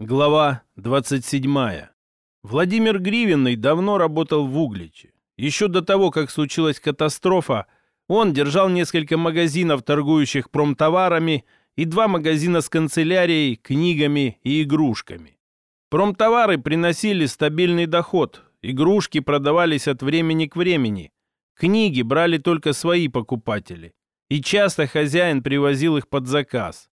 Глава 27. Владимир Гривенный давно работал в Угличе. Еще до того, как случилась катастрофа, он держал несколько магазинов, торгующих промтоварами, и два магазина с канцелярией, книгами и игрушками. Промтовары приносили стабильный доход, игрушки продавались от времени к времени, книги брали только свои покупатели, и часто хозяин привозил их под заказ.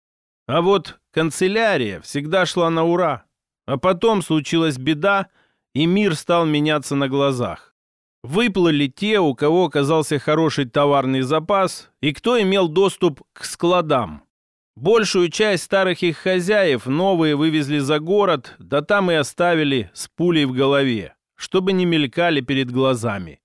А вот канцелярия всегда шла на ура. А потом случилась беда, и мир стал меняться на глазах. Выплыли те, у кого оказался хороший товарный запас, и кто имел доступ к складам. Большую часть старых их хозяев новые вывезли за город, да там и оставили с пулей в голове, чтобы не мелькали перед глазами.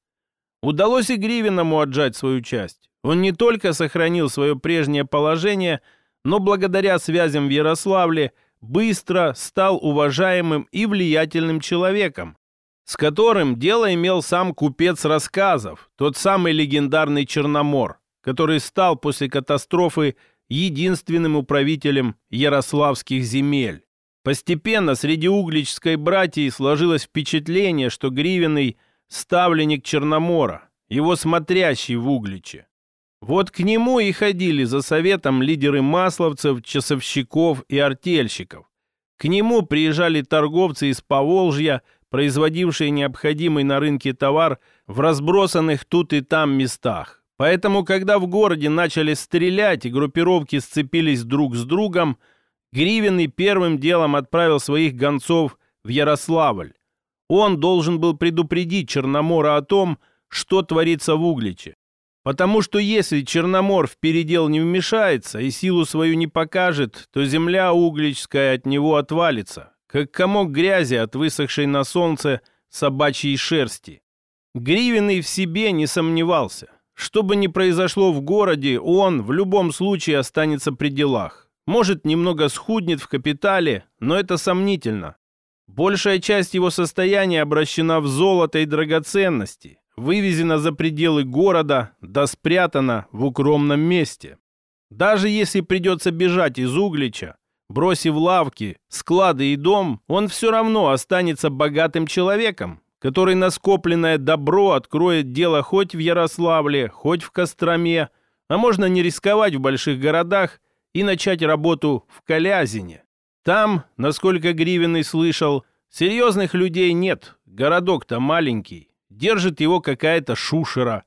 Удалось и Гривиному отжать свою часть. Он не только сохранил свое прежнее положение – но благодаря связям в Ярославле быстро стал уважаемым и влиятельным человеком, с которым дело имел сам купец рассказов, тот самый легендарный Черномор, который стал после катастрофы единственным управителем ярославских земель. Постепенно среди угличской братьи сложилось впечатление, что Гривенный – ставленник Черномора, его смотрящий в Угличе. Вот к нему и ходили за советом лидеры масловцев, часовщиков и артельщиков. К нему приезжали торговцы из Поволжья, производившие необходимый на рынке товар в разбросанных тут и там местах. Поэтому, когда в городе начали стрелять и группировки сцепились друг с другом, Гривенный первым делом отправил своих гонцов в Ярославль. Он должен был предупредить Черномора о том, что творится в Угличе. Потому что если Черномор в передел не вмешается и силу свою не покажет, то земля угличская от него отвалится, как комок грязи от высохшей на солнце собачьей шерсти. Гривенный в себе не сомневался. Что бы ни произошло в городе, он в любом случае останется при делах. Может, немного схуднет в капитале, но это сомнительно. Большая часть его состояния обращена в золото и драгоценности, вывезена за пределы города, да спрятана в укромном месте. Даже если придется бежать из Углича, бросив лавки, склады и дом, он все равно останется богатым человеком, который на скопленное добро откроет дело хоть в Ярославле, хоть в Костроме, а можно не рисковать в больших городах и начать работу в Калязине. Там, насколько Гривенный слышал, серьезных людей нет, городок-то маленький. Держит его какая-то шушера.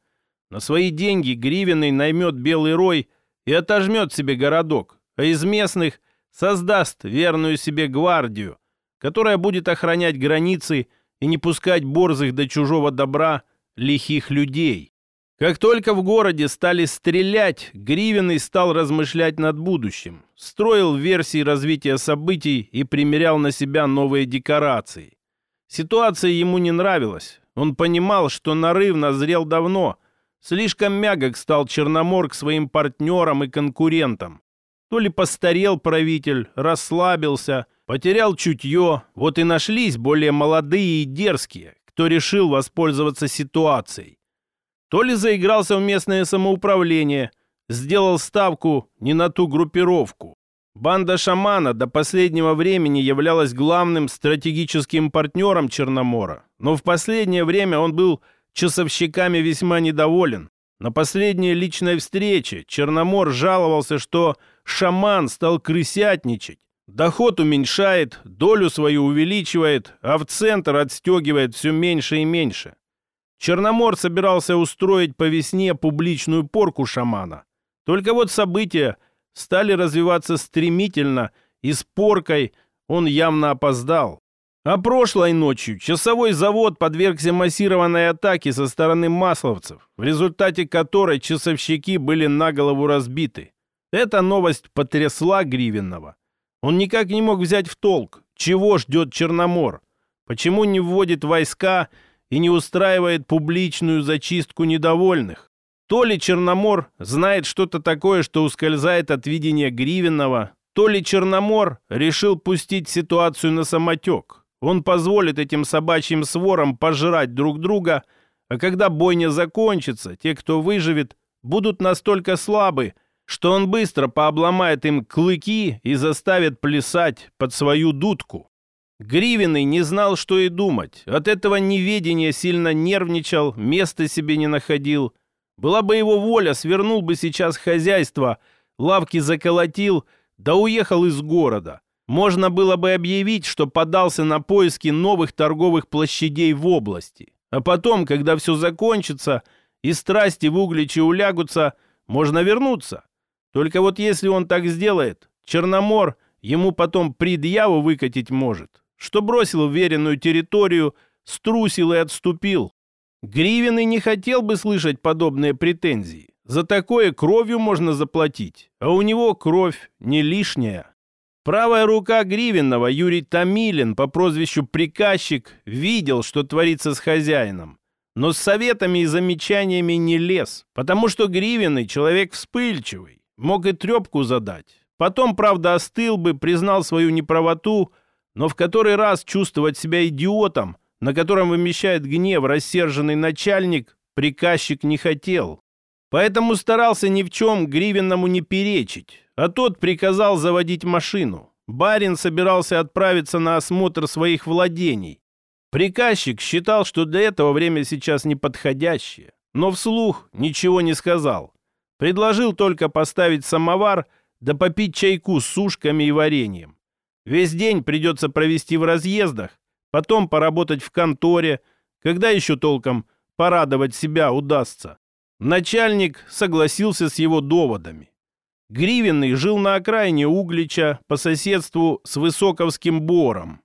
На свои деньги Гривенный наймет Белый Рой и отожмет себе городок, а из местных создаст верную себе гвардию, которая будет охранять границы и не пускать борзых до чужого добра лихих людей. Как только в городе стали стрелять, Гривенный стал размышлять над будущим, строил версии развития событий и примерял на себя новые декорации. Ситуация ему не нравилась, он понимал, что нарыв назрел давно. Слишком мягок стал Черномор к своим партнерам и конкурентам. То ли постарел правитель, расслабился, потерял чутье, вот и нашлись более молодые и дерзкие, кто решил воспользоваться ситуацией. То ли заигрался в местное самоуправление, сделал ставку не на ту группировку. Банда шамана до последнего времени являлась главным стратегическим партнером Черномора, но в последнее время он был часовщиками весьма недоволен. На последней личной встрече Черномор жаловался, что шаман стал крысятничать. Доход уменьшает, долю свою увеличивает, а в центр отстегивает все меньше и меньше. Черномор собирался устроить по весне публичную порку шамана. Только вот события стали развиваться стремительно, и с поркой он явно опоздал. А прошлой ночью часовой завод подвергся массированной атаке со стороны масловцев, в результате которой часовщики были на голову разбиты. Эта новость потрясла Гривенного. Он никак не мог взять в толк, чего ждет Черномор, почему не вводит войска и не устраивает публичную зачистку недовольных. То ли Черномор знает что-то такое, что ускользает от видения Гривенного, то ли Черномор решил пустить ситуацию на самотек. Он позволит этим собачьим сворам пожрать друг друга, а когда бойня закончится, те, кто выживет, будут настолько слабы, что он быстро пообломает им клыки и заставит плясать под свою дудку. Гривенный не знал, что и думать. От этого неведения сильно нервничал, места себе не находил. Была бы его воля, свернул бы сейчас хозяйство, лавки заколотил, да уехал из города. Можно было бы объявить, что подался на поиски новых торговых площадей в области. А потом, когда все закончится и страсти в Угличе улягутся, можно вернуться. Только вот если он так сделает, Черномор ему потом предъяву выкатить может, что бросил веренную территорию, струсил и отступил. Гривенный не хотел бы слышать подобные претензии. За такое кровью можно заплатить, а у него кровь не лишняя. Правая рука Гривенного, Юрий Томилин, по прозвищу Приказчик, видел, что творится с хозяином. Но с советами и замечаниями не лез, потому что Гривенный человек вспыльчивый, мог и трепку задать. Потом, правда, остыл бы, признал свою неправоту, но в который раз чувствовать себя идиотом – на котором вымещает гнев рассерженный начальник, приказчик не хотел. Поэтому старался ни в чем Гривенному не перечить, а тот приказал заводить машину. Барин собирался отправиться на осмотр своих владений. Приказчик считал, что для этого время сейчас неподходящее, но вслух ничего не сказал. Предложил только поставить самовар да попить чайку с сушками и вареньем. Весь день придется провести в разъездах, потом поработать в конторе, когда еще толком порадовать себя удастся. Начальник согласился с его доводами. Гривенный жил на окраине Углича по соседству с Высоковским бором.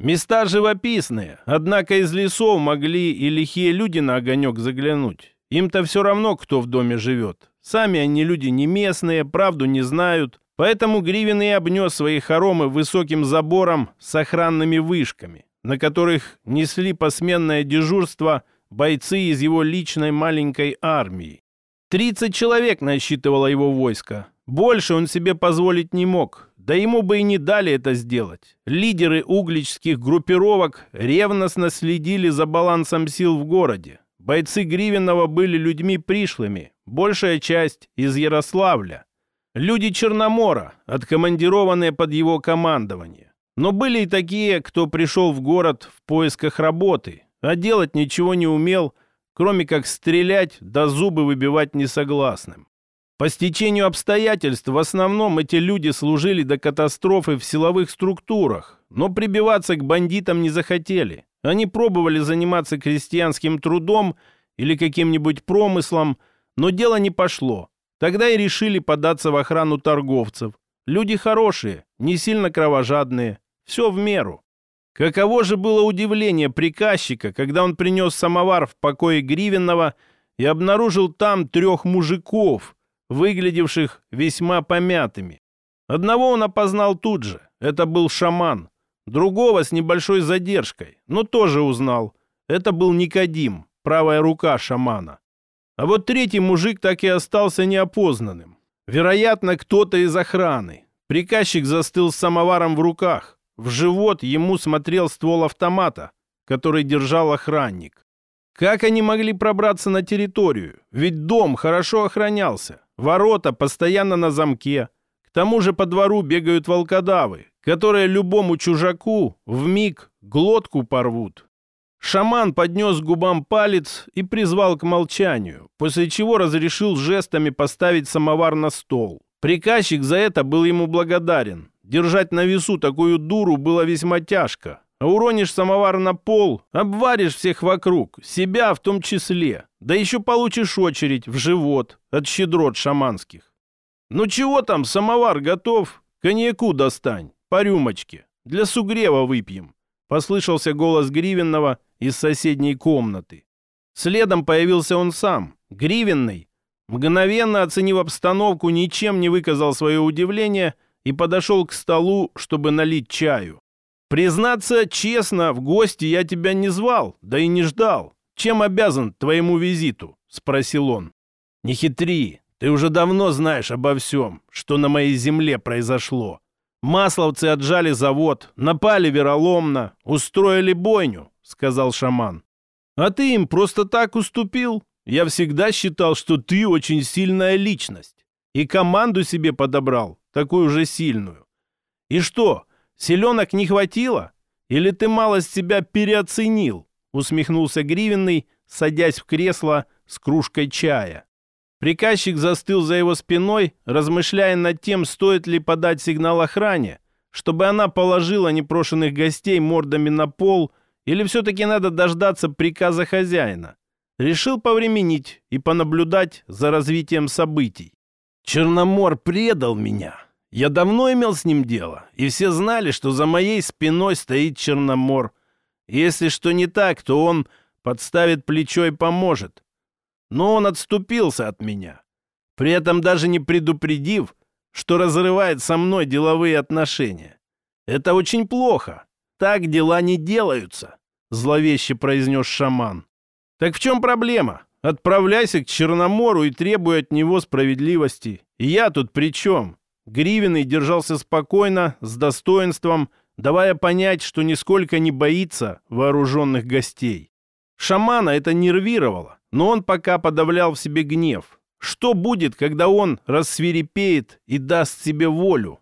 Места живописные, однако из лесов могли и лихие люди на огонек заглянуть. Им-то все равно, кто в доме живет. Сами они люди не местные, правду не знают, поэтому Гривенный обнес свои хоромы высоким забором с охранными вышками на которых несли посменное дежурство бойцы из его личной маленькой армии. 30 человек насчитывало его войско. Больше он себе позволить не мог, да ему бы и не дали это сделать. Лидеры угличских группировок ревностно следили за балансом сил в городе. Бойцы Гривенного были людьми пришлыми, большая часть из Ярославля. Люди Черномора, откомандированные под его командование. Но были и такие, кто пришел в город в поисках работы, а делать ничего не умел, кроме как стрелять да зубы выбивать несогласным. По стечению обстоятельств в основном эти люди служили до катастрофы в силовых структурах, но прибиваться к бандитам не захотели. Они пробовали заниматься крестьянским трудом или каким-нибудь промыслом, но дело не пошло. Тогда и решили податься в охрану торговцев. Люди хорошие, не сильно кровожадные, все в меру. Каково же было удивление приказчика, когда он принес самовар в покое Гривенного и обнаружил там трех мужиков, выглядевших весьма помятыми. Одного он опознал тут же. Это был шаман. Другого с небольшой задержкой, но тоже узнал. Это был Никодим, правая рука шамана. А вот третий мужик так и остался неопознанным. Вероятно, кто-то из охраны. Приказчик застыл с самоваром в руках. В живот ему смотрел ствол автомата, который держал охранник. Как они могли пробраться на территорию? Ведь дом хорошо охранялся. Ворота постоянно на замке. К тому же по двору бегают волкодавы, которые любому чужаку в миг глотку порвут. Шаман поднес губам палец и призвал к молчанию, после чего разрешил жестами поставить самовар на стол. Приказчик за это был ему благодарен, Держать на весу такую дуру было весьма тяжко. Уронишь самовар на пол, обваришь всех вокруг, себя в том числе. Да еще получишь очередь в живот от щедрот шаманских. Ну чего там, самовар готов? Коньяку достань, по рюмочке. Для сугрева выпьем. Послышался голос Гривенного из соседней комнаты. Следом появился он сам, Гривенный. Мгновенно оценив обстановку, ничем не выказал свое удивление – и подошел к столу, чтобы налить чаю. «Признаться честно, в гости я тебя не звал, да и не ждал. Чем обязан твоему визиту?» — спросил он. «Не хитри, ты уже давно знаешь обо всем, что на моей земле произошло. Масловцы отжали завод, напали вероломно, устроили бойню», — сказал шаман. «А ты им просто так уступил? Я всегда считал, что ты очень сильная личность. И команду себе подобрал, такую же сильную. И что, селенок не хватило? Или ты малость себя переоценил? Усмехнулся Гривенный, садясь в кресло с кружкой чая. Приказчик застыл за его спиной, размышляя над тем, стоит ли подать сигнал охране, чтобы она положила непрошенных гостей мордами на пол, или все-таки надо дождаться приказа хозяина. Решил повременить и понаблюдать за развитием событий. Черномор предал меня. Я давно имел с ним дело, и все знали, что за моей спиной стоит Черномор. Если что не так, то он подставит плечо и поможет. Но он отступился от меня, при этом даже не предупредив, что разрывает со мной деловые отношения. Это очень плохо. Так дела не делаются, зловеще произнес шаман. Так в чем проблема? Отправляйся к Черномору и требуй от него справедливости. Я тут при чем? Гривенный держался спокойно, с достоинством, давая понять, что нисколько не боится вооруженных гостей. Шамана это нервировало, но он пока подавлял в себе гнев. Что будет, когда он рассверепеет и даст себе волю?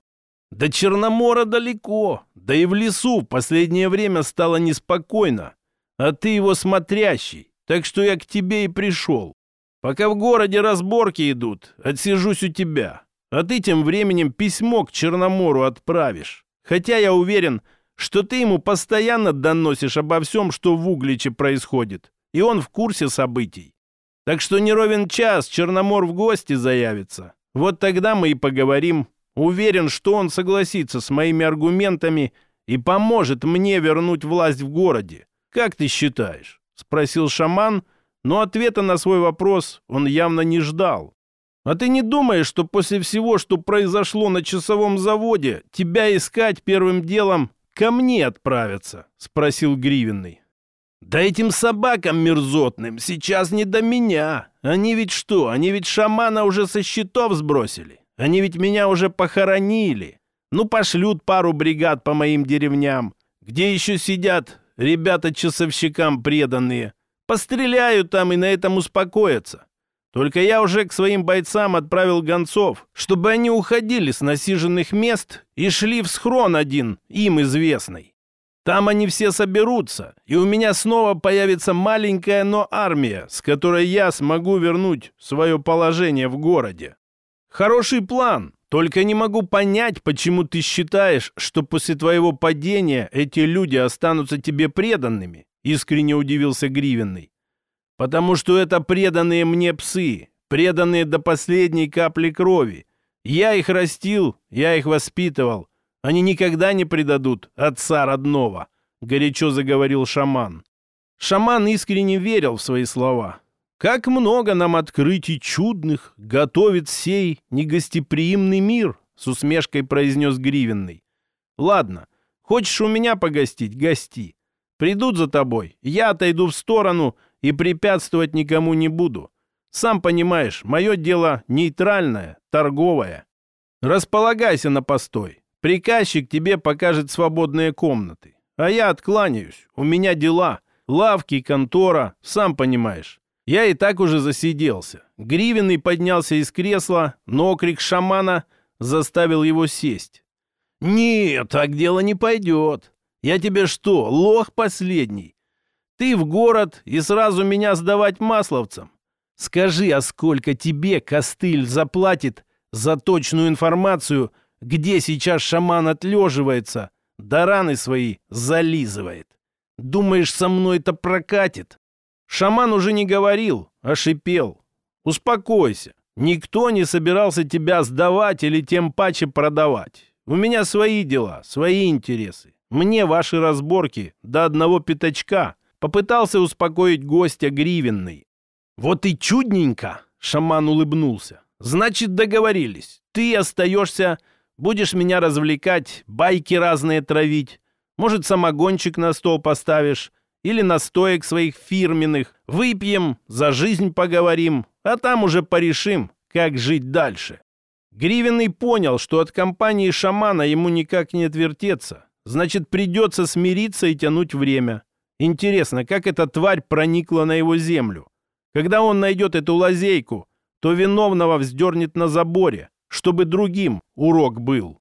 До Черномора далеко, да и в лесу в последнее время стало неспокойно. А ты его смотрящий, так что я к тебе и пришел. Пока в городе разборки идут, отсижусь у тебя. А ты тем временем письмо к Черномору отправишь. Хотя я уверен, что ты ему постоянно доносишь обо всем, что в Угличе происходит, и он в курсе событий. Так что не ровен час Черномор в гости заявится. Вот тогда мы и поговорим. Уверен, что он согласится с моими аргументами и поможет мне вернуть власть в городе. Как ты считаешь?» — спросил шаман, но ответа на свой вопрос он явно не ждал. А ты не думаешь, что после всего, что произошло на часовом заводе, тебя искать первым делом ко мне отправятся?» — спросил Гривенный. «Да этим собакам мерзотным сейчас не до меня. Они ведь что? Они ведь шамана уже со счетов сбросили. Они ведь меня уже похоронили. Ну, пошлют пару бригад по моим деревням, где еще сидят ребята часовщикам преданные. Постреляют там и на этом успокоятся. Только я уже к своим бойцам отправил гонцов, чтобы они уходили с насиженных мест и шли в схрон один, им известный. Там они все соберутся, и у меня снова появится маленькая, но армия, с которой я смогу вернуть свое положение в городе. Хороший план, только не могу понять, почему ты считаешь, что после твоего падения эти люди останутся тебе преданными, искренне удивился Гривенный. Потому что это преданные мне псы, преданные до последней капли крови. Я их растил, я их воспитывал. Они никогда не предадут отца родного», — горячо заговорил шаман. Шаман искренне верил в свои слова. «Как много нам открытий чудных готовит сей негостеприимный мир», — с усмешкой произнес Гривенный. «Ладно, хочешь у меня погостить? Гости. Придут за тобой, я отойду в сторону и препятствовать никому не буду. Сам понимаешь, мое дело нейтральное, торговое. Располагайся на постой. Приказчик тебе покажет свободные комнаты. А я откланяюсь. У меня дела. Лавки, контора, сам понимаешь. Я и так уже засиделся. Гривенный поднялся из кресла, но окрик шамана заставил его сесть. «Нет, так дело не пойдет. Я тебе что, лох последний? Ты в город и сразу меня сдавать масловцам. Скажи, а сколько тебе костыль заплатит за точную информацию, где сейчас шаман отлеживается, да раны свои зализывает? Думаешь, со мной это прокатит? Шаман уже не говорил, а шипел. Успокойся. Никто не собирался тебя сдавать или тем паче продавать. У меня свои дела, свои интересы. Мне ваши разборки до одного пятачка — Попытался успокоить гостя Гривенный. «Вот и чудненько!» — шаман улыбнулся. «Значит, договорились. Ты остаешься, будешь меня развлекать, байки разные травить. Может, самогончик на стол поставишь или настоек своих фирменных. Выпьем, за жизнь поговорим, а там уже порешим, как жить дальше». Гривенный понял, что от компании шамана ему никак не отвертеться. Значит, придется смириться и тянуть время. Интересно, как эта тварь проникла на его землю? Когда он найдет эту лазейку, то виновного вздернет на заборе, чтобы другим урок был.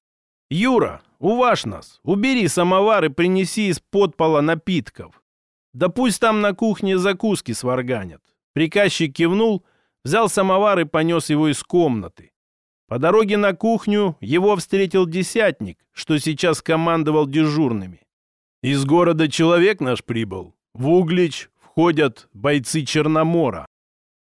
Юра, уважь нас, убери самовар и принеси из подпола напитков. Да пусть там на кухне закуски сварганят. Приказчик кивнул, взял самовар и понес его из комнаты. По дороге на кухню его встретил десятник, что сейчас командовал дежурными. «Из города человек наш прибыл. В Углич входят бойцы Черномора.